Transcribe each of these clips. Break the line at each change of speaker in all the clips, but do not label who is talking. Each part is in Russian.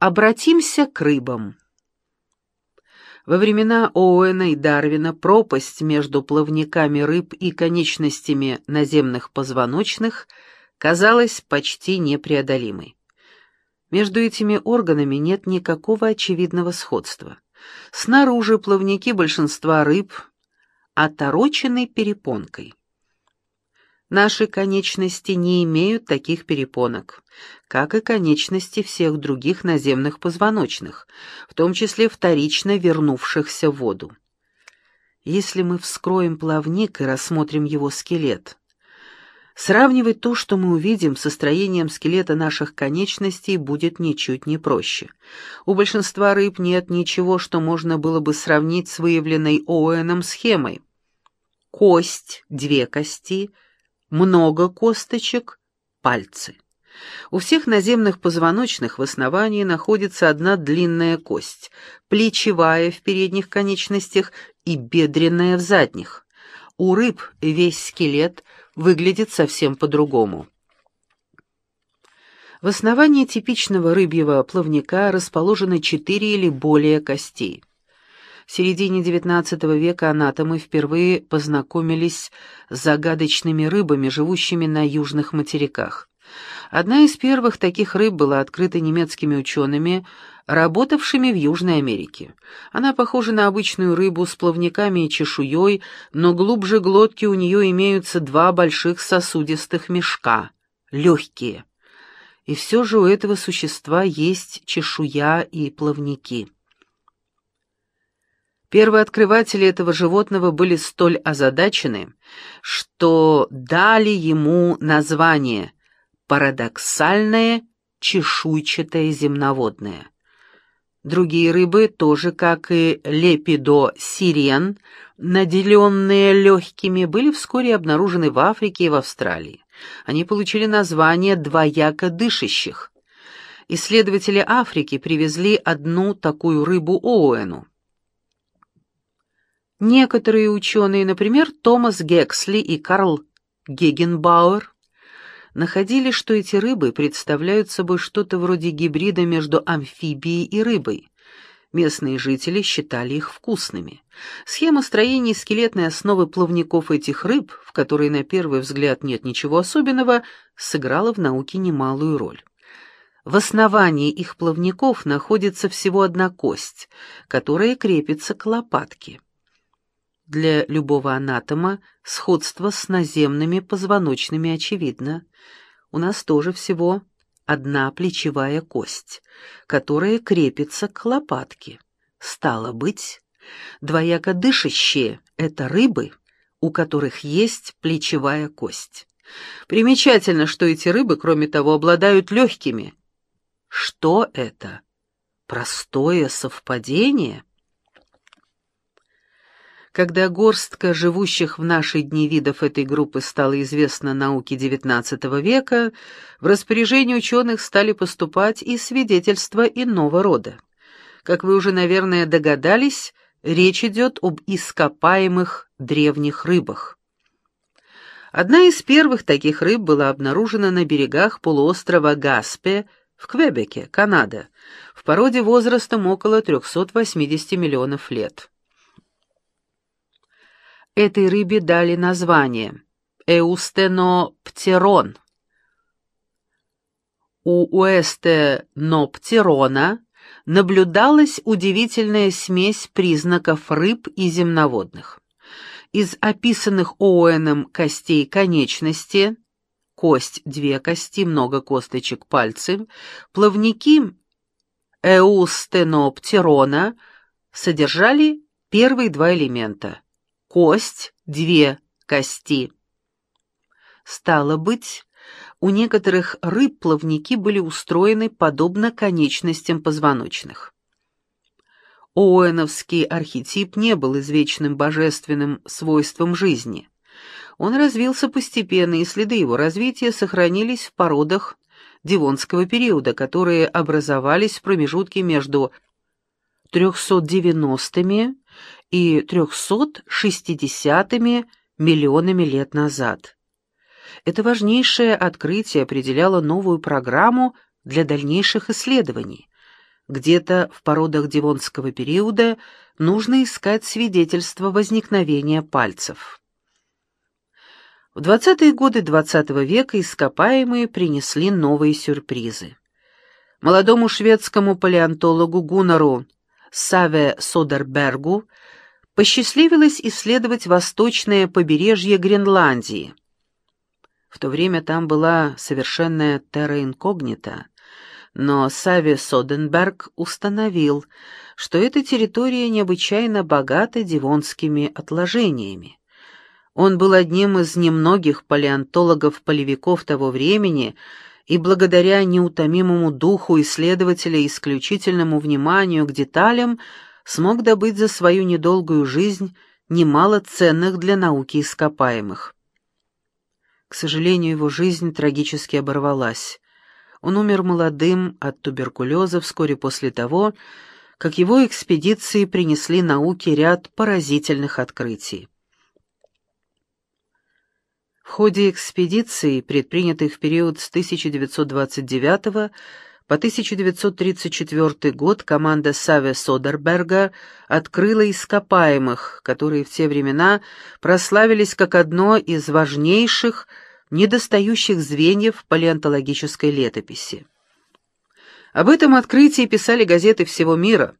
Обратимся к рыбам. Во времена Оуэна и Дарвина пропасть между плавниками рыб и конечностями наземных позвоночных казалась почти непреодолимой. Между этими органами нет никакого очевидного сходства. Снаружи плавники большинства рыб оторочены перепонкой. Наши конечности не имеют таких перепонок, как и конечности всех других наземных позвоночных, в том числе вторично вернувшихся в воду. Если мы вскроем плавник и рассмотрим его скелет, сравнивать то, что мы увидим, со строением скелета наших конечностей будет ничуть не проще. У большинства рыб нет ничего, что можно было бы сравнить с выявленной Оуэном схемой. Кость, две кости — много косточек, пальцы. У всех наземных позвоночных в основании находится одна длинная кость, плечевая в передних конечностях и бедренная в задних. У рыб весь скелет выглядит совсем по-другому. В основании типичного рыбьего плавника расположены четыре или более костей. В середине XIX века анатомы впервые познакомились с загадочными рыбами, живущими на южных материках. Одна из первых таких рыб была открыта немецкими учеными, работавшими в Южной Америке. Она похожа на обычную рыбу с плавниками и чешуей, но глубже глотки у нее имеются два больших сосудистых мешка, легкие. И все же у этого существа есть чешуя и плавники. Первооткрыватели этого животного были столь озадачены, что дали ему название «парадоксальное чешуйчатое земноводное». Другие рыбы, тоже как и лепидосирен, наделенные легкими, были вскоре обнаружены в Африке и в Австралии. Они получили название «двояко дышащих». Исследователи Африки привезли одну такую рыбу Оуэну. Некоторые ученые, например, Томас Гексли и Карл Гегенбауэр, находили, что эти рыбы представляют собой что-то вроде гибрида между амфибией и рыбой. Местные жители считали их вкусными. Схема строения скелетной основы плавников этих рыб, в которой на первый взгляд нет ничего особенного, сыграла в науке немалую роль. В основании их плавников находится всего одна кость, которая крепится к лопатке. Для любого анатома сходство с наземными позвоночными очевидно. У нас тоже всего одна плечевая кость, которая крепится к лопатке. Стало быть, двояко дышащие — это рыбы, у которых есть плечевая кость. Примечательно, что эти рыбы, кроме того, обладают легкими. Что это? Простое совпадение? Когда горстка живущих в наши дни видов этой группы стала известна науке XIX века, в распоряжение ученых стали поступать и свидетельства иного рода. Как вы уже, наверное, догадались, речь идет об ископаемых древних рыбах. Одна из первых таких рыб была обнаружена на берегах полуострова Гаспе в Квебеке, Канада, в породе возрастом около 380 миллионов лет. Этой рыбе дали название Эустеноптерон. У уэстеноптерона наблюдалась удивительная смесь признаков рыб и земноводных. Из описанных Оуэном костей конечности, кость две кости, много косточек пальцев, плавники эустеноптерона содержали первые два элемента кость, две кости. Стало быть, у некоторых рыб плавники были устроены подобно конечностям позвоночных. Оуэновский архетип не был извечным божественным свойством жизни. Он развился постепенно, и следы его развития сохранились в породах Дивонского периода, которые образовались в промежутке между 390-ми и 360 миллионами лет назад. Это важнейшее открытие определяло новую программу для дальнейших исследований. где-то в породах Девонского периода нужно искать свидетельство возникновения пальцев. В 20-е годы XX -го века ископаемые принесли новые сюрпризы. Молодому шведскому палеонтологу Гуннару Саве Содербергу посчастливилось исследовать восточное побережье Гренландии. В то время там была совершенная терра инкогнита, но Сави Соденберг установил, что эта территория необычайно богата девонскими отложениями. Он был одним из немногих палеонтологов-полевиков того времени, и благодаря неутомимому духу исследователя и исключительному вниманию к деталям смог добыть за свою недолгую жизнь немало ценных для науки ископаемых. К сожалению, его жизнь трагически оборвалась. Он умер молодым от туберкулеза вскоре после того, как его экспедиции принесли науке ряд поразительных открытий. В ходе экспедиции, предпринятой в период с 1929 по 1934 год, команда Саве Содерберга открыла ископаемых, которые в те времена прославились как одно из важнейших, недостающих звеньев палеонтологической летописи. Об этом открытии писали газеты всего мира,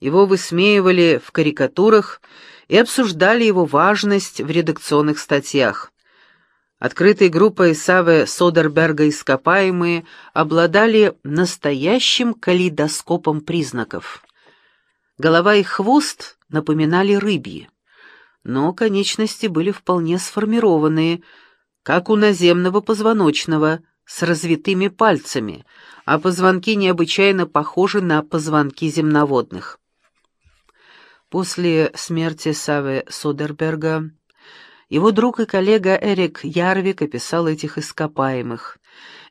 его высмеивали в карикатурах и обсуждали его важность в редакционных статьях. Открытые группой Саве Содерберга ископаемые обладали настоящим калейдоскопом признаков. Голова и хвост напоминали рыбьи, но конечности были вполне сформированные, как у наземного позвоночного, с развитыми пальцами, а позвонки необычайно похожи на позвонки земноводных. После смерти Саве Содерберга его друг и коллега Эрик Ярвик описал этих ископаемых,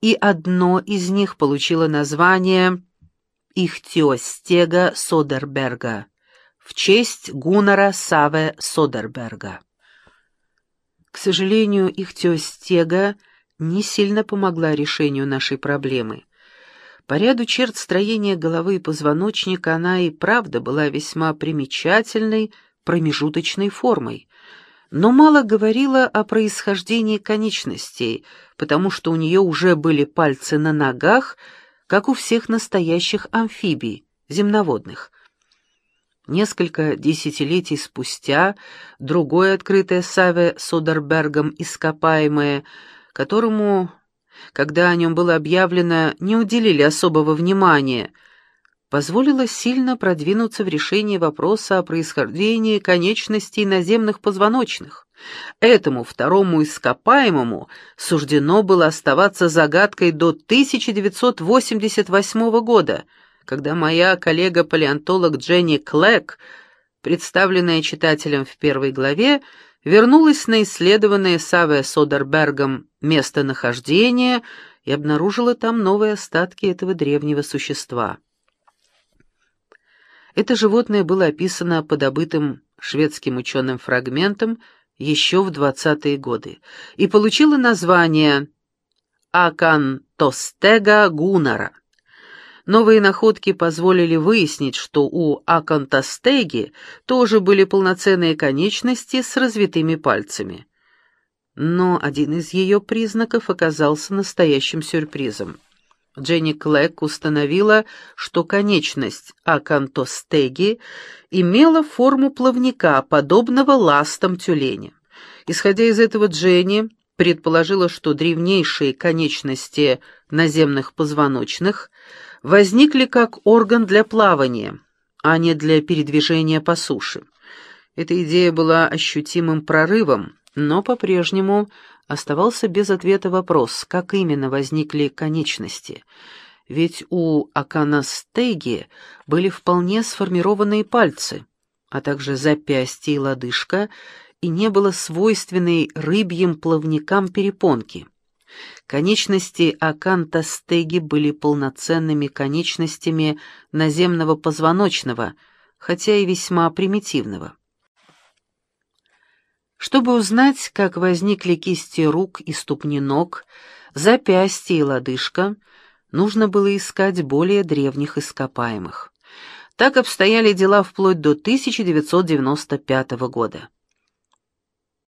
и одно из них получило название Ихтиостега Содерберга в честь Гуннара Саве Содерберга. К сожалению, Ихтиостега не сильно помогла решению нашей проблемы. По ряду черт строения головы и позвоночника она и правда была весьма примечательной промежуточной формой, но мало говорила о происхождении конечностей, потому что у нее уже были пальцы на ногах, как у всех настоящих амфибий, земноводных. Несколько десятилетий спустя другое открытое Саве Содербергом ископаемое, которому, когда о нем было объявлено, не уделили особого внимания – позволило сильно продвинуться в решении вопроса о происхождении конечностей наземных позвоночных. Этому второму ископаемому суждено было оставаться загадкой до 1988 года, когда моя коллега-палеонтолог Дженни Клэк, представленная читателем в первой главе, вернулась на исследованное Саве Содербергом местонахождение и обнаружила там новые остатки этого древнего существа. Это животное было описано по добытым шведским ученым фрагментам еще в 20-е годы и получило название Акантостега гунара. Новые находки позволили выяснить, что у Акантостеги тоже были полноценные конечности с развитыми пальцами. Но один из ее признаков оказался настоящим сюрпризом. Дженни Клэк установила, что конечность акантостеги имела форму плавника, подобного ластам тюленя. Исходя из этого, Дженни предположила, что древнейшие конечности наземных позвоночных возникли как орган для плавания, а не для передвижения по суше. Эта идея была ощутимым прорывом, но по-прежнему Оставался без ответа вопрос, как именно возникли конечности, ведь у Аканастеги были вполне сформированные пальцы, а также запястье и лодыжка, и не было свойственной рыбьим плавникам перепонки. Конечности акантостеги были полноценными конечностями наземного позвоночного, хотя и весьма примитивного. Чтобы узнать, как возникли кисти рук и ступни ног, запястье и лодыжка, нужно было искать более древних ископаемых. Так обстояли дела вплоть до 1995 года.